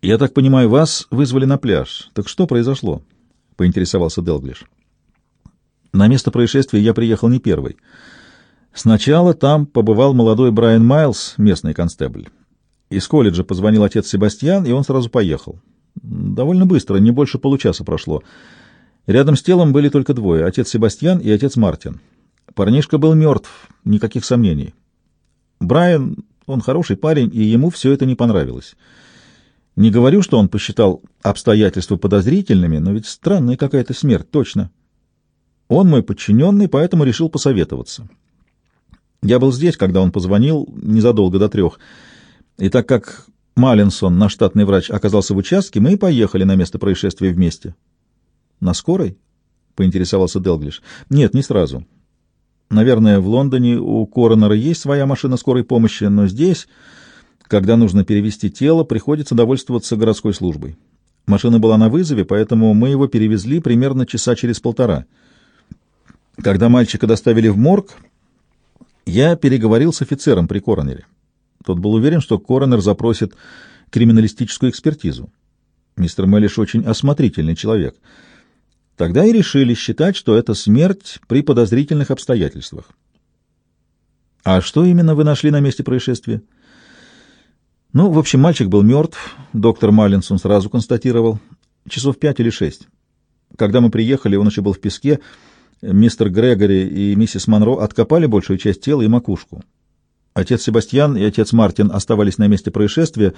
«Я так понимаю, вас вызвали на пляж. Так что произошло?» — поинтересовался Делглиш. «На место происшествия я приехал не первый. Сначала там побывал молодой Брайан Майлз, местный констебль. Из колледжа позвонил отец Себастьян, и он сразу поехал. Довольно быстро, не больше получаса прошло. Рядом с телом были только двое — отец Себастьян и отец Мартин. Парнишка был мертв, никаких сомнений. Брайан, он хороший парень, и ему все это не понравилось. Не говорю, что он посчитал обстоятельства подозрительными, но ведь странная какая-то смерть, точно. Он мой подчиненный, поэтому решил посоветоваться. Я был здесь, когда он позвонил, незадолго до трех, и так как Маллинсон, наш штатный врач, оказался в участке, мы и поехали на место происшествия вместе. — На скорой? — поинтересовался Делглиш. — Нет, не сразу. Наверное, в Лондоне у коронера есть своя машина скорой помощи, но здесь, когда нужно перевести тело, приходится довольствоваться городской службой. Машина была на вызове, поэтому мы его перевезли примерно часа через полтора. Когда мальчика доставили в морг, я переговорил с офицером при коронере. Тот был уверен, что коронер запросит криминалистическую экспертизу. Мистер Мэлиш очень осмотрительный человек — Тогда и решили считать, что это смерть при подозрительных обстоятельствах. А что именно вы нашли на месте происшествия? Ну, в общем, мальчик был мертв, доктор Маллинсон сразу констатировал, часов пять или шесть. Когда мы приехали, он еще был в песке, мистер Грегори и миссис Монро откопали большую часть тела и макушку. Отец Себастьян и отец Мартин оставались на месте происшествия,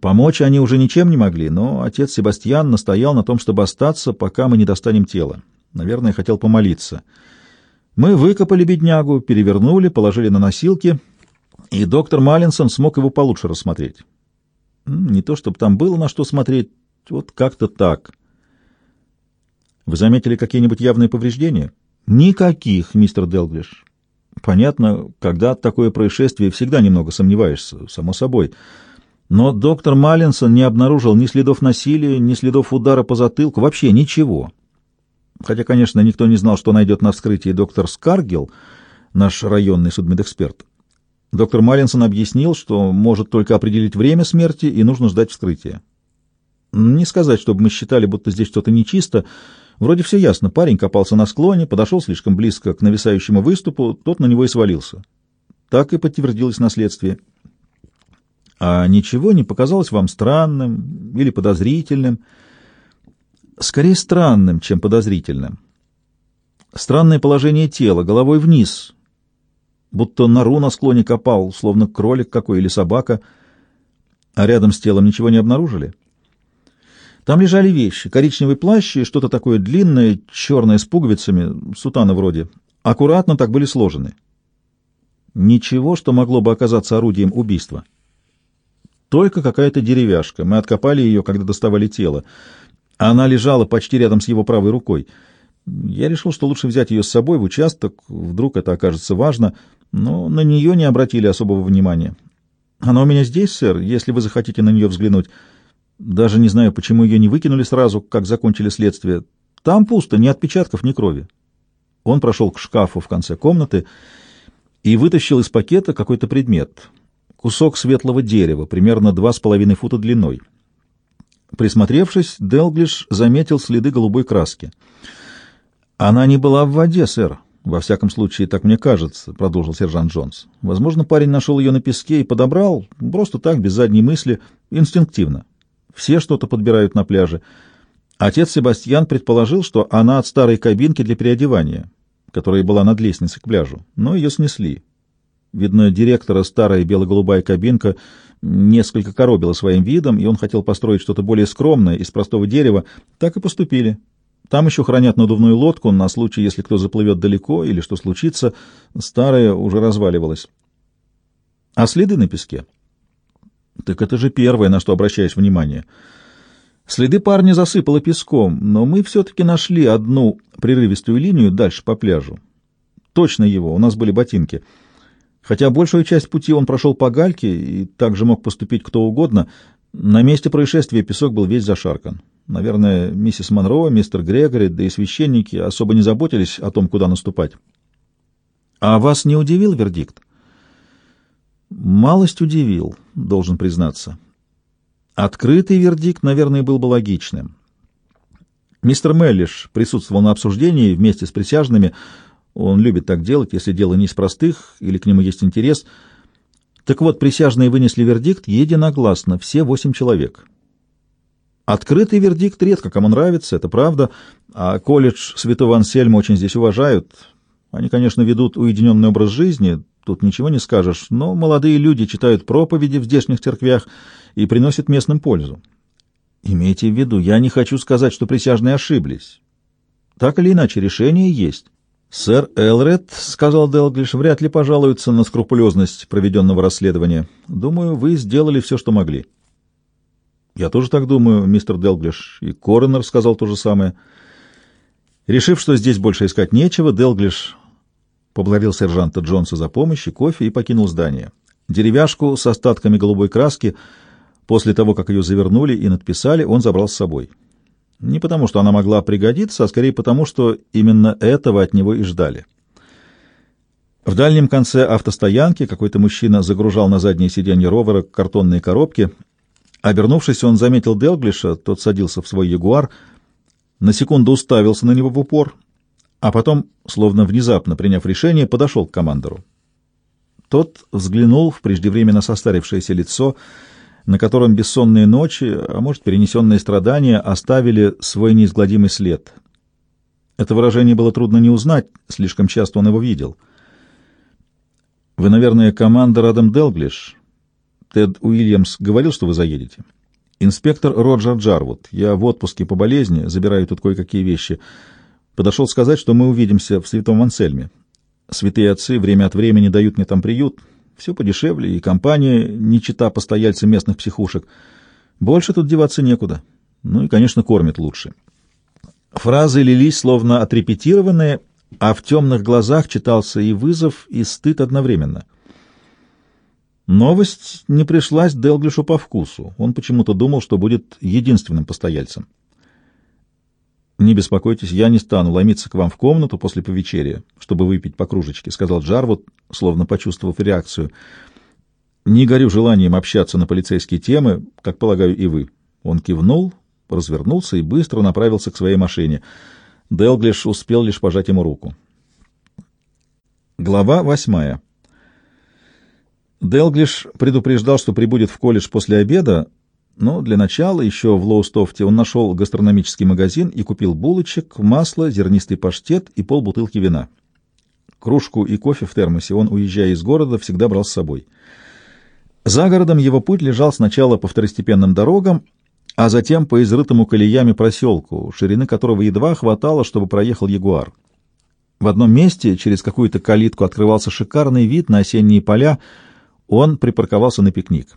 Помочь они уже ничем не могли, но отец Себастьян настоял на том, чтобы остаться, пока мы не достанем тело. Наверное, хотел помолиться. Мы выкопали беднягу, перевернули, положили на носилки, и доктор Маллинсон смог его получше рассмотреть. Не то, чтобы там было на что смотреть, вот как-то так. Вы заметили какие-нибудь явные повреждения? Никаких, мистер Делглиш. Понятно, когда такое происшествие, всегда немного сомневаешься, само собой. Но доктор Маллинсон не обнаружил ни следов насилия, ни следов удара по затылку, вообще ничего. Хотя, конечно, никто не знал, что найдет на вскрытии доктор Скаргил, наш районный судмедэксперт. Доктор Маллинсон объяснил, что может только определить время смерти и нужно ждать вскрытия. Не сказать, чтобы мы считали, будто здесь что-то нечисто. Вроде все ясно. Парень копался на склоне, подошел слишком близко к нависающему выступу, тот на него и свалился. Так и подтвердилось наследствие. А ничего не показалось вам странным или подозрительным? Скорее странным, чем подозрительным. Странное положение тела, головой вниз, будто нору на склоне копал, словно кролик какой или собака, а рядом с телом ничего не обнаружили. Там лежали вещи, коричневый плащ и что-то такое длинное, черное с пуговицами, сутана вроде. Аккуратно так были сложены. Ничего, что могло бы оказаться орудием убийства. Только какая-то деревяшка. Мы откопали ее, когда доставали тело. Она лежала почти рядом с его правой рукой. Я решил, что лучше взять ее с собой в участок, вдруг это окажется важно, но на нее не обратили особого внимания. Она у меня здесь, сэр, если вы захотите на нее взглянуть. Даже не знаю, почему ее не выкинули сразу, как закончили следствие. Там пусто, ни отпечатков, ни крови. Он прошел к шкафу в конце комнаты и вытащил из пакета какой-то предмет — кусок светлого дерева, примерно два с половиной фута длиной. Присмотревшись, Делглиш заметил следы голубой краски. «Она не была в воде, сэр. Во всяком случае, так мне кажется», — продолжил сержант Джонс. «Возможно, парень нашел ее на песке и подобрал, просто так, без задней мысли, инстинктивно. Все что-то подбирают на пляже. Отец Себастьян предположил, что она от старой кабинки для переодевания, которая была над лестницей к пляжу, но ее снесли. Видно, директора старая бело-голубая кабинка несколько коробила своим видом, и он хотел построить что-то более скромное из простого дерева. Так и поступили. Там еще хранят надувную лодку на случай, если кто заплывет далеко или что случится. Старая уже разваливалась. А следы на песке? Так это же первое, на что обращаешь внимание. Следы парня засыпало песком, но мы все-таки нашли одну прерывистую линию дальше по пляжу. Точно его, у нас были ботинки — Хотя большую часть пути он прошел по гальке, и так же мог поступить кто угодно, на месте происшествия песок был весь зашаркан. Наверное, миссис Монро, мистер Грегори, да и священники особо не заботились о том, куда наступать. А вас не удивил вердикт? Малость удивил, должен признаться. Открытый вердикт, наверное, был бы логичным. Мистер Меллиш присутствовал на обсуждении вместе с присяжными. Он любит так делать, если дело не из простых или к нему есть интерес. Так вот, присяжные вынесли вердикт единогласно, все восемь человек. Открытый вердикт редко кому нравится, это правда, а колледж Святого Ансельма очень здесь уважают. Они, конечно, ведут уединенный образ жизни, тут ничего не скажешь, но молодые люди читают проповеди в здешних церквях и приносят местным пользу. Имейте в виду, я не хочу сказать, что присяжные ошиблись. Так или иначе, решение есть. Сэр Элред, — сказал Делглиш, — вряд ли пожалуется на скрупулезность проведенного расследования. Думаю, вы сделали все, что могли. Я тоже так думаю, мистер Делглиш, и коронер сказал то же самое. Решив, что здесь больше искать нечего, Делглиш поблагодарил сержанта Джонса за помощь и кофе и покинул здание. Деревяшку с остатками голубой краски — После того, как ее завернули и надписали, он забрал с собой. Не потому, что она могла пригодиться, а скорее потому, что именно этого от него и ждали. В дальнем конце автостоянки какой-то мужчина загружал на заднее сиденье ровера картонные коробки. Обернувшись, он заметил Делглиша, тот садился в свой ягуар, на секунду уставился на него в упор, а потом, словно внезапно приняв решение, подошел к командору. Тот взглянул в преждевременно состарившееся лицо — на котором бессонные ночи, а может, перенесенные страдания, оставили свой неизгладимый след. Это выражение было трудно не узнать, слишком часто он его видел. «Вы, наверное, командор Адам Делглиш?» Тед Уильямс говорил, что вы заедете. «Инспектор Роджер Джарвуд. Я в отпуске по болезни, забираю тут кое-какие вещи. Подошел сказать, что мы увидимся в Святом Ансельме. Святые отцы время от времени дают мне там приют». Все подешевле, и компания не чита постояльцам местных психушек. Больше тут деваться некуда. Ну и, конечно, кормят лучше. Фразы лились словно отрепетированные, а в темных глазах читался и вызов, и стыд одновременно. Новость не пришлась Делглишу по вкусу. Он почему-то думал, что будет единственным постояльцем. «Не беспокойтесь, я не стану ломиться к вам в комнату после повечерия, чтобы выпить по кружечке», — сказал Джарвуд, словно почувствовав реакцию. «Не горю желанием общаться на полицейские темы, как полагаю и вы». Он кивнул, развернулся и быстро направился к своей машине. Делглиш успел лишь пожать ему руку. Глава восьмая. Делглиш предупреждал, что прибудет в колледж после обеда, но для начала еще в Лоустофте он нашел гастрономический магазин и купил булочек, масло, зернистый паштет и полбутылки вина. Кружку и кофе в термосе он, уезжая из города, всегда брал с собой. За городом его путь лежал сначала по второстепенным дорогам, а затем по изрытому колеями проселку, ширины которого едва хватало, чтобы проехал ягуар. В одном месте через какую-то калитку открывался шикарный вид на осенние поля, он припарковался на пикник.